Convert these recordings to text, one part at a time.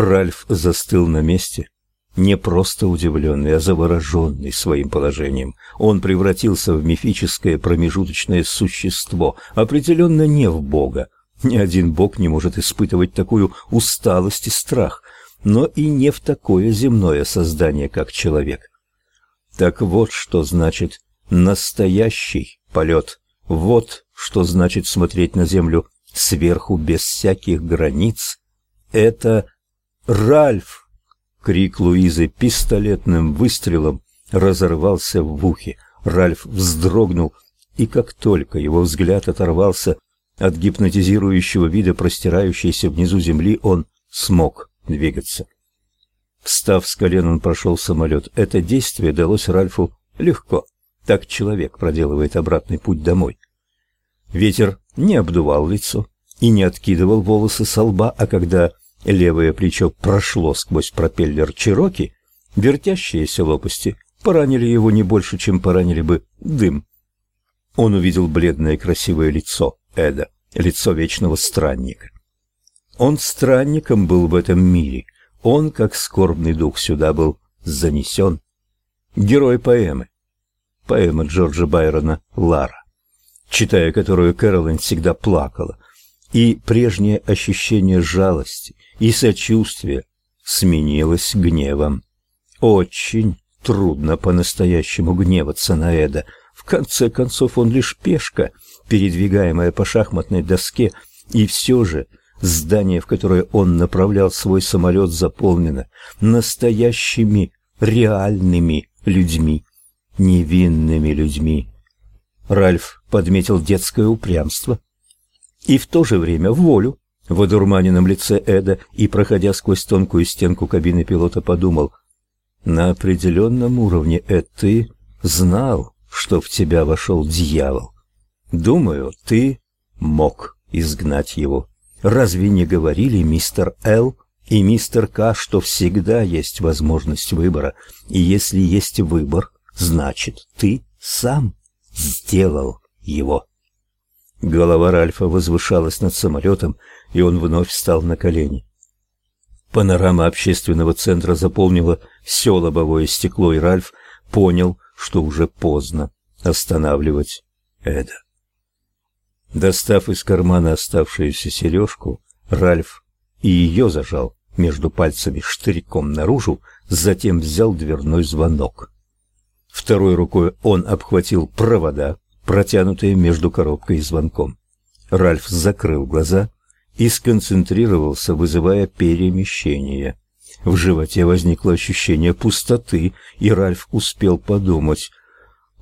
Ральф застыл на месте, не просто удивленный, а завороженный своим положением. Он превратился в мифическое промежуточное существо, определенно не в бога. Ни один бог не может испытывать такую усталость и страх, но и не в такое земное создание, как человек. Так вот, что значит настоящий полет. Вот, что значит смотреть на землю сверху без всяких границ. Это Ральф! Крик Луизы пистолетным выстрелом разорвался в ухе. Ральф вздрогнул, и как только его взгляд оторвался от гипнотизирующего вида простирающейся внизу земли, он смог двигаться. Встав с колен, он прошел самолет. Это действие далось Ральфу легко. Так человек проделывает обратный путь домой. Ветер не обдувал лицо и не откидывал волосы со лба, а когда Левое плечо прошло сквозь пропеллер Чироки, вертящиеся лопасти поранили его не больше, чем поранили бы дым. Он увидел бледное красивое лицо Эда, лицо вечного странника. Он странником был в этом мире. Он, как скорбный дух, сюда был занесен. Герой поэмы. Поэма Джорджа Байрона «Лара», читая которую Кэролайн всегда плакала, и прежнее ощущение жалости и сочувствия сменилось гневом. Очень трудно по-настоящему гневаться на Эда. В конце концов, он лишь пешка, передвигаемая по шахматной доске, и все же здание, в которое он направлял свой самолет, заполнено настоящими, реальными людьми, невинными людьми. Ральф подметил детское упрямство, и в то же время волю в одурманенном лице Эда и, проходя сквозь тонкую стенку кабины пилота, подумал, «На определенном уровне, Эд, ты знал, что в тебя вошел дьявол. Думаю, ты мог изгнать его. Разве не говорили мистер Л и мистер К, что всегда есть возможность выбора, и если есть выбор, значит, ты сам сделал его?» Голова Ральфа возвышалась над самолетом, и он вновь встал на колени. Панорама общественного центра заполнила все лобовое стекло, и Ральф понял, что уже поздно останавливать Эда. Достав из кармана оставшуюся сережку, Ральф и ее зажал между пальцами штырьком наружу, затем взял дверной звонок. Второй рукой он обхватил провода, протянутые между коробкой и звонком. Ральф закрыл глаза и сконцентрировался, вызывая перемещение. В животе возникло ощущение пустоты, и Ральф успел подумать: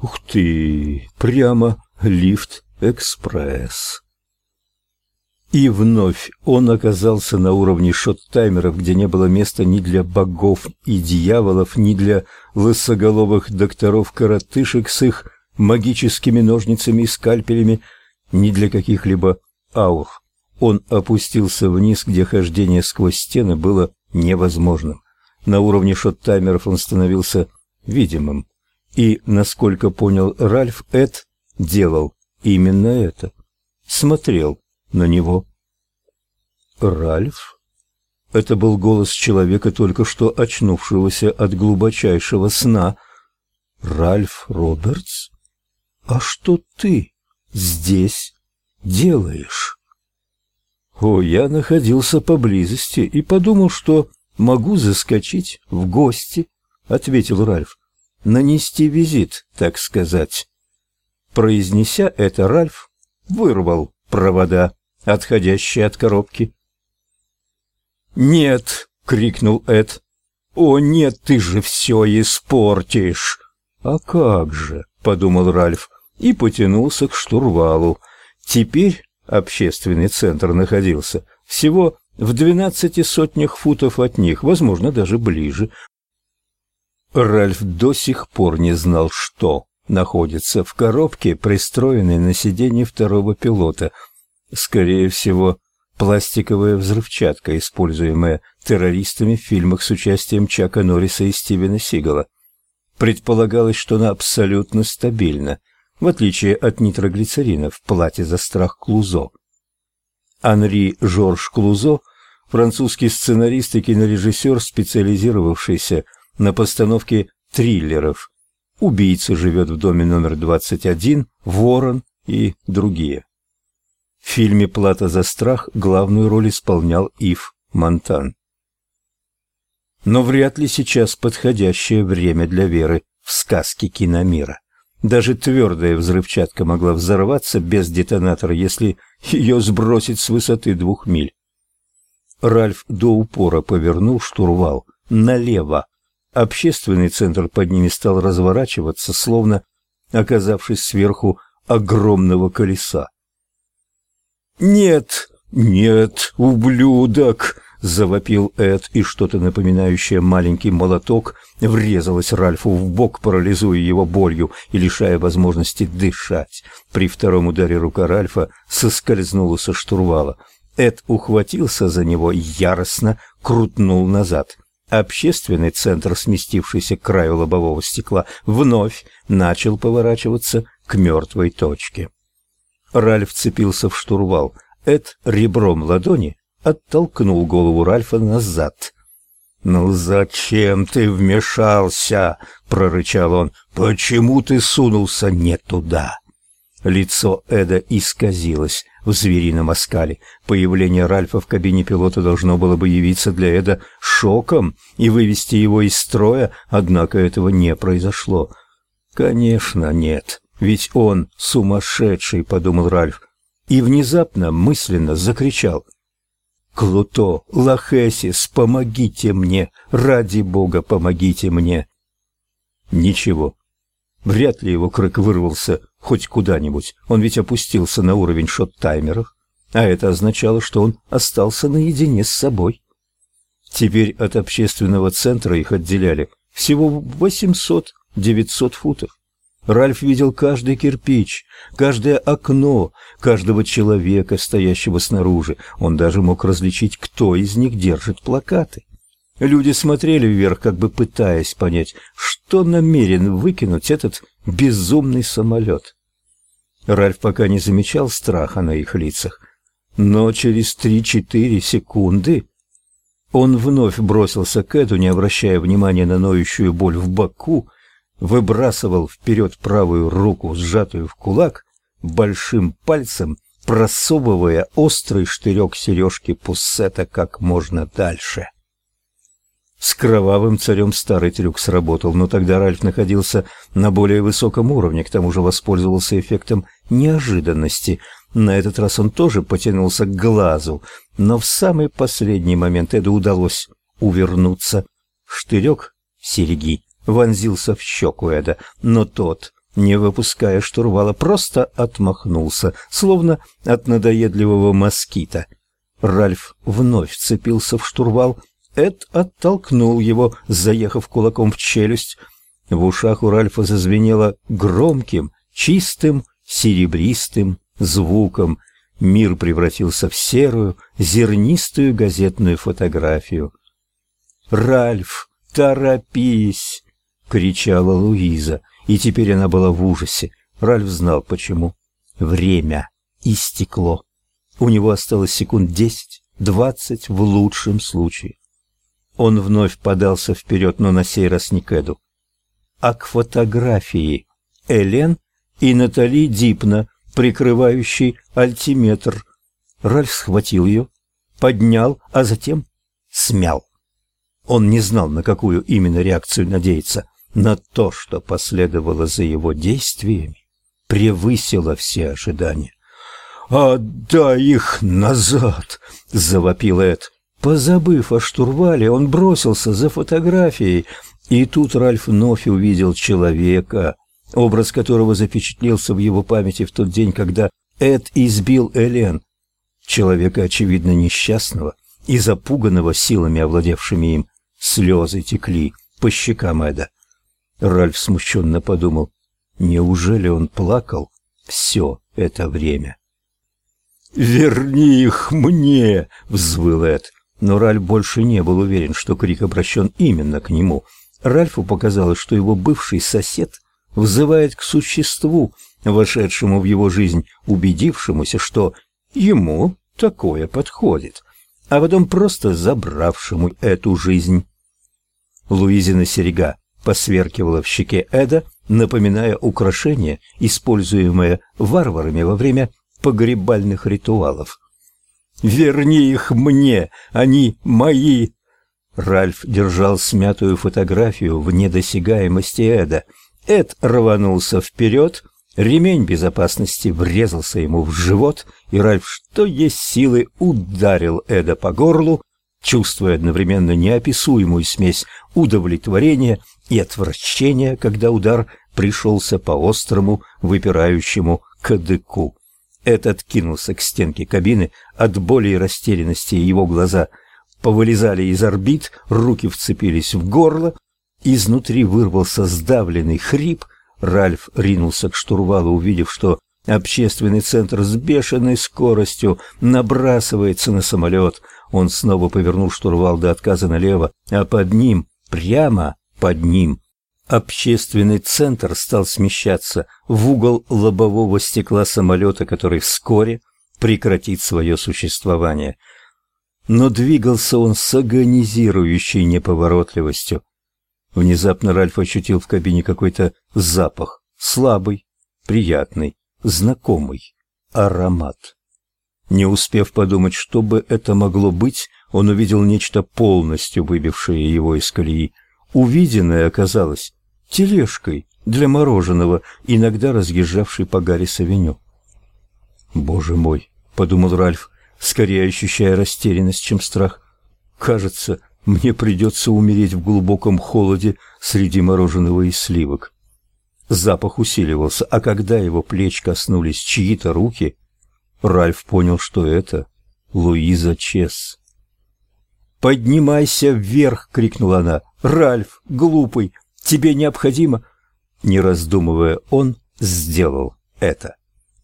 "Ух ты, прямо лифт-экспресс". И вновь он оказался на уровне шот-таймеров, где не было места ни для богов и дьяволов, ни для лысоголовых докторов-коротышек с их магическими ножницами и скальпелями, ни для каких-либо аур. Он опустился вниз, где хождение сквозь стены было невозможным. На уровне шот-таймеров он становился видимым. И, насколько понял Ральф, Эд делал именно это. Смотрел на него. Ральф? Это был голос человека, только что очнувшегося от глубочайшего сна. Ральф Робертс? А что ты здесь делаешь? О, я находился поблизости и подумал, что могу заскочить в гости, ответил Ральф. Нанести визит, так сказать. Произнеся это, Ральф вырвал провода, отходящие от коробки. «Нет!» — крикнул Эд. «О, нет, ты же все испортишь!» «А как же?» — подумал Ральф и потянулся к штурвалу. Теперь общественный центр находился всего в двенадцати сотнях футов от них, возможно, даже ближе. Ральф до сих пор не знал, что находится в коробке, пристроенной на сиденье второго пилота. Скорее всего, пластиковая взрывчатка, используемая террористами в фильмах с участием Чака Норриса и Стивена Сигала. Предполагалось, что она абсолютно стабильна, в отличие от нитроглицерина в плате за страх Клузо. Анри Жорж Клузо французский сценарист и кинорежиссер, специализировавшийся на постановке триллеров. «Убийца живет в доме номер 21», «Ворон» и другие. В фильме «Плата за страх» главную роль исполнял Ив Монтан. Но вряд ли сейчас подходящее время для веры в сказки киномира. Даже твердая взрывчатка могла взорваться без детонатора, если ее сбросить с высоты двух миль. Ральф до упора повернул штурвал налево. Общественный центр под ними стал разворачиваться, словно оказавшись сверху огромного колеса. «Нет, нет, ублюдок!» — завопил Эд, и что-то напоминающее маленький молоток врезалось Ральфу в бок, парализуя его болью и лишая возможности дышать. При втором ударе рука Ральфа соскользнула со штурвала. Эд ухватился за него яростно крутнул назад. Общественный центр, сместившийся к краю лобового стекла, вновь начал поворачиваться к мертвой точке. Ральф цепился в штурвал. Эд ребром ладони оттолкнул голову Ральфа назад. «Ну зачем ты вмешался?» — прорычал он. «Почему ты сунулся не туда?» Лицо Эда исказилось в зверином оскале. Появление Ральфа в кабине пилота должно было бы явиться для Эда шоком и вывести его из строя, однако этого не произошло. «Конечно, нет, ведь он сумасшедший», — подумал Ральф, и внезапно мысленно закричал — Клуто, Лахесис, помогите мне! Ради бога, помогите мне!» Ничего. Вряд ли его крик вырвался хоть куда-нибудь. Он ведь опустился на уровень шот-таймеров, а это означало, что он остался наедине с собой. Теперь от общественного центра их отделяли всего 800-900 футов. Ральф видел каждый кирпич, каждое окно, каждого человека, стоящего снаружи. Он даже мог различить, кто из них держит плакаты. Люди смотрели вверх, как бы пытаясь понять, что намерен выкинуть этот безумный самолет. Ральф пока не замечал страха на их лицах, но через три-четыре секунды он вновь бросился к Эду, не обращая внимания на ноющую боль в боку, выбрасывал вперед правую руку, сжатую в кулак, большим пальцем просовывая острый штырек сережки пуссета как можно дальше. С кровавым царем старый трюк сработал, но тогда Ральф находился на более высоком уровне, к тому же воспользовался эффектом неожиданности. На этот раз он тоже потянулся к глазу, но в самый последний момент Эду удалось увернуться. Штырек сереги вонзился в щеку Эда, но тот, не выпуская штурвала, просто отмахнулся, словно от надоедливого москита. Ральф вновь вцепился в штурвал, Эд оттолкнул его, заехав кулаком в челюсть. В ушах у Ральфа зазвенело громким, чистым, серебристым звуком. Мир превратился в серую, зернистую газетную фотографию. «Ральф, торопись!» — кричала Луиза, и теперь она была в ужасе. Ральф знал, почему. Время истекло. У него осталось секунд десять, двадцать в лучшем случае. Он вновь подался вперед, но на сей раз не к Эду, а к фотографии Элен и Натали Дипна, прикрывающей альтиметр. Ральф схватил ее, поднял, а затем смял. Он не знал, на какую именно реакцию надеяться на то, что последовало за его действиями, превысило все ожидания. «Отдай их назад!» — завопил Эд. Позабыв о штурвале, он бросился за фотографией, и тут Ральф вновь увидел человека, образ которого запечатлелся в его памяти в тот день, когда Эд избил Элен. Человека, очевидно, несчастного и запуганного силами, овладевшими им. Слезы текли по щекам Эда. Ральф смущенно подумал, неужели он плакал все это время? «Верни их мне!» — взвыл Эд. Но Ральф больше не был уверен, что крик обращен именно к нему. Ральфу показалось, что его бывший сосед взывает к существу, вошедшему в его жизнь, убедившемуся, что ему такое подходит. а потом просто забравшему эту жизнь. Луизина серега посверкивала в щеке Эда, напоминая украшение, используемое варварами во время погребальных ритуалов. «Верни их мне! Они мои!» Ральф держал смятую фотографию в недосягаемости Эда. Эд рванулся вперед, ремень безопасности врезался ему в живот, и Ральф, что есть силы, ударил Эда по горлу, чувствуя одновременно неописуемую смесь удовлетворения и отвращения, когда удар пришелся по острому, выпирающему кадыку. Этот кинулся к стенке кабины, от боли и растерянности его глаза повылезали из орбит, руки вцепились в горло, изнутри вырвался сдавленный хрип, Ральф ринулся к штурвалу, увидев, что общественный центр с бешеной скоростью набрасывается на самолет. Он снова повернул штурвал до отказа налево, а под ним, прямо под ним, Общественный центр стал смещаться в угол лобового стекла самолета, который вскоре прекратит свое существование. Но двигался он с агонизирующей неповоротливостью. Внезапно Ральф ощутил в кабине какой-то запах, слабый, приятный, знакомый аромат. Не успев подумать, что бы это могло быть, он увидел нечто полностью выбившее его из колеи. Увиденное оказалось тележкой для мороженого, иногда разъезжавшей по Гаррис-авеню. «Боже мой!» — подумал Ральф, скорее ощущая растерянность, чем страх. «Кажется, мне придется умереть в глубоком холоде среди мороженого и сливок». Запах усиливался, а когда его плеч коснулись чьи-то руки, Ральф понял, что это Луиза Чес. «Поднимайся вверх!» — крикнула она. «Ральф, глупый, Тебе необходимо...» Не раздумывая, он сделал это.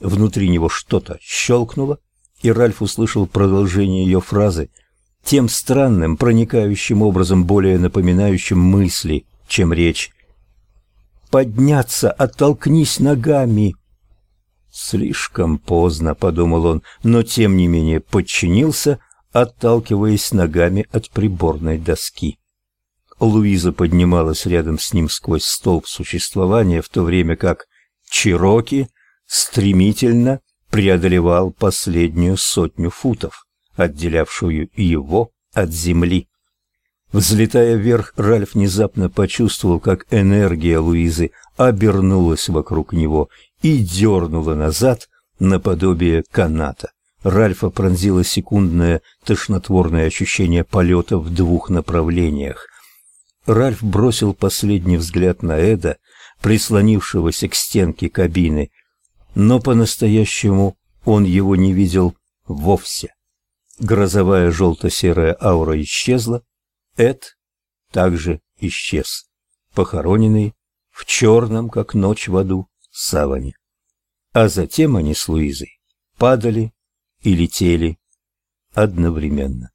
Внутри него что-то щелкнуло, и Ральф услышал продолжение ее фразы, тем странным, проникающим образом, более напоминающим мысли, чем речь. «Подняться, оттолкнись ногами!» «Слишком поздно», — подумал он, но тем не менее подчинился, отталкиваясь ногами от приборной доски. Луиза поднималась рядом с ним сквозь столб существования, в то время как Чироки стремительно преодолевал последнюю сотню футов, отделявшую его от земли. Взлетая вверх, Ральф внезапно почувствовал, как энергия Луизы обернулась вокруг него и дернула назад наподобие каната. Ральфа пронзило секундное тошнотворное ощущение полета в двух направлениях. Ральф бросил последний взгляд на Эда, прислонившегося к стенке кабины, но по-настоящему он его не видел вовсе. Грозовая желто-серая аура исчезла, Эд также исчез, похороненный в черном, как ночь в аду, саване. А затем они с Луизой падали и летели одновременно.